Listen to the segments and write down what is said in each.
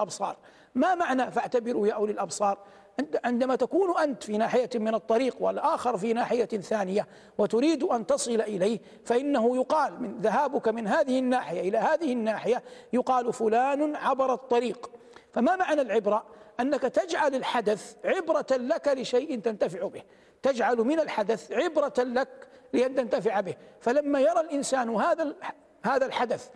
الأبصار. ما معنى فاعتبروا يا أولي الأبصار؟ عندما تكون أنت في ناحية من الطريق والآخر في ناحية ثانية وتريد أن تصل إليه فإنه يقال من ذهابك من هذه الناحية إلى هذه الناحية يقال فلان عبر الطريق. فما معنى العبرة؟ أنك تجعل الحدث عبرة لك لشيء تنتفع به. تجعل من الحدث عبرة لك لأن تنتفع به. فلما يرى الإنسان هذا هذا الحدث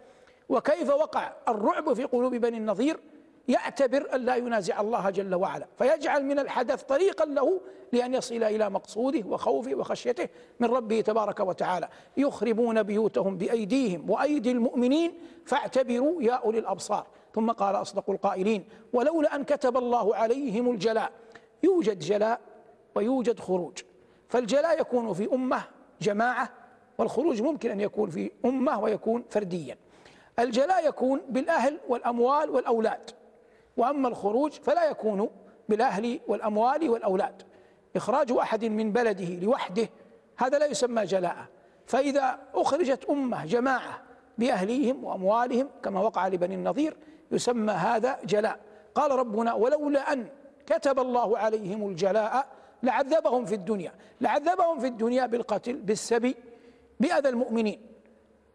وكيف وقع الرعب في قلوب بني النظير يعتبر أن لا ينازع الله جل وعلا فيجعل من الحدث طريقا له لأن يصل إلى مقصوده وخوفه وخشيته من ربه تبارك وتعالى. يخربون بيوتهم بأيديهم وأيدي المؤمنين فاعتبروا يا أولي الأبصار. ثم قال أصدق القائلين ولولا أن كتب الله عليهم الجلاء. يوجد جلاء ويوجد خروج. فالجلاء يكون في أمة جماعة والخروج ممكن أن يكون في أمة ويكون فرديا. الجلاء يكون بالأهل والأموال والأولاد. وأما الخروج فلا يكون بالأهل والأموال والأولاد. إخراج أحد من بلده لوحده هذا لا يسمى جلاء. فإذا أخرجت أمة جماعة بأهليهم وأموالهم كما وقع لبني النظير يسمى هذا جلاء. قال ربنا ولولا أن كتب الله عليهم الجلاء لعذبهم في الدنيا لعذبهم في الدنيا بالقتل بالسبي بأذى المؤمنين.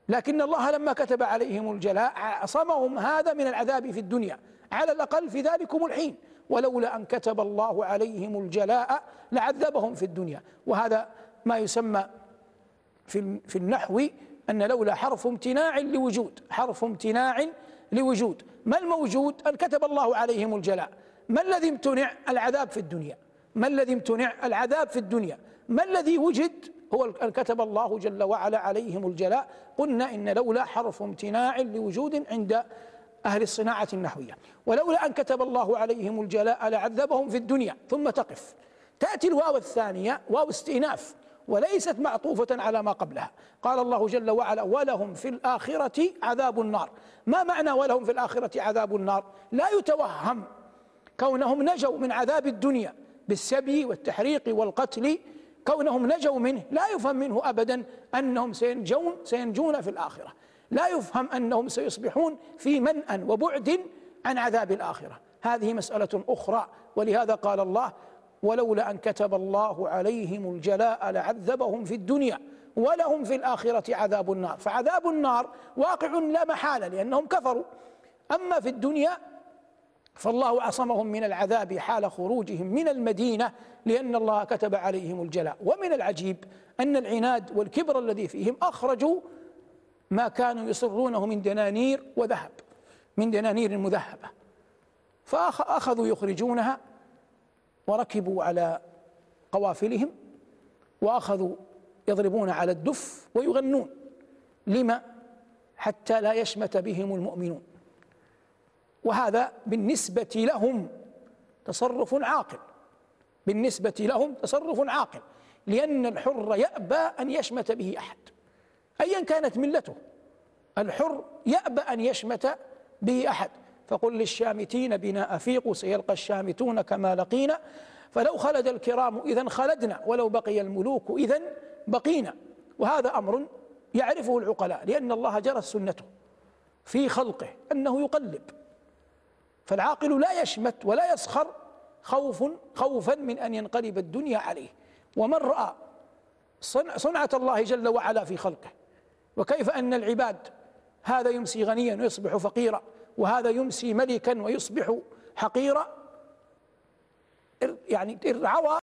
لكن الله لما كتب عليهم الجلاء عصمهم هذا من العذاب في الدنيا. على الأقل في ذلكم الحين. ولولا أن كتب الله عليهم الجلاء لعذبهم في الدنيا. وهذا ما يسمى في في النحو أن لولا حرف امتناع لوجود حرف امتناع لوجود. ما الموجود؟ أن كتب الله عليهم الجلاء. ما الذي امتنع؟ العذاب في الدنيا. ما الذي امتنع؟ العذاب في الدنيا. ما الذي وجد؟ هو أن كتب الله جل وعلا عليهم الجلاء. قلنا إن لولا حرف امتناع لوجود عند أهل الصناعة النحوية. ولولا أن كتب الله عليهم الجلاء لعذبهم في الدنيا. ثم تقف. تأتي الواو الثانية واو استئناف وليست معطوفة على ما قبلها. قال الله جل وعلا ولهم في الآخرة عذاب النار. ما معنى ولهم في الآخرة عذاب النار لا يتوهم كونهم نجوا من عذاب الدنيا بالسبي والتحريق والقتل. كونهم نجوا منه لا يفهم منه أبدا أنهم سينجون سينجون في الآخرة. لا يفهم أنهم سيصبحون في منأى وبعد عن عذاب الآخرة. هذه مسألة أخرى ولهذا قال الله ولولا أن كتب الله عليهم الجلاء لعذبهم في الدنيا ولهم في الآخرة عذاب النار. فعذاب النار واقع لا محالة لأنهم كفروا. أما في الدنيا فالله عصمهم من العذاب حال خروجهم من المدينة لأن الله كتب عليهم الجلاء. ومن العجيب أن العناد والكبر الذي فيهم أخرجوا ما كانوا يصرونه من دنانير وذهب من دنانير مذهبة. فأخذوا يخرجونها وركبوا على قوافلهم وأخذوا يضربون على الدف ويغنون. لما؟ حتى لا يشمت بهم المؤمنون. وهذا بالنسبة لهم تصرف عاقل. بالنسبة لهم تصرف عاقل. لأن الحر يأبى أن يشمت به أحد. أيا كانت ملته. الحر يأبى أن يشمت به أحد فقل للشامتين بنا أفيقوا سيلقى الشامتون كما لقينا. فلو خلد الكرام إذا خلدنا ولو بقي الملوك إذا بقينا. وهذا أمر يعرفه العقلاء لأن الله جرت سنته في خلقه أنه يقلب. فالعاقل لا يشمت ولا يسخر خوف خوفا من أن ينقلب الدنيا عليه. ومن رأى صنعة الله جل وعلا في خلقه وكيف أن العباد هذا يمسي غنيا ويصبح فقيرا وهذا يمسي ملكا ويصبح حقيرا. يعني ارعوى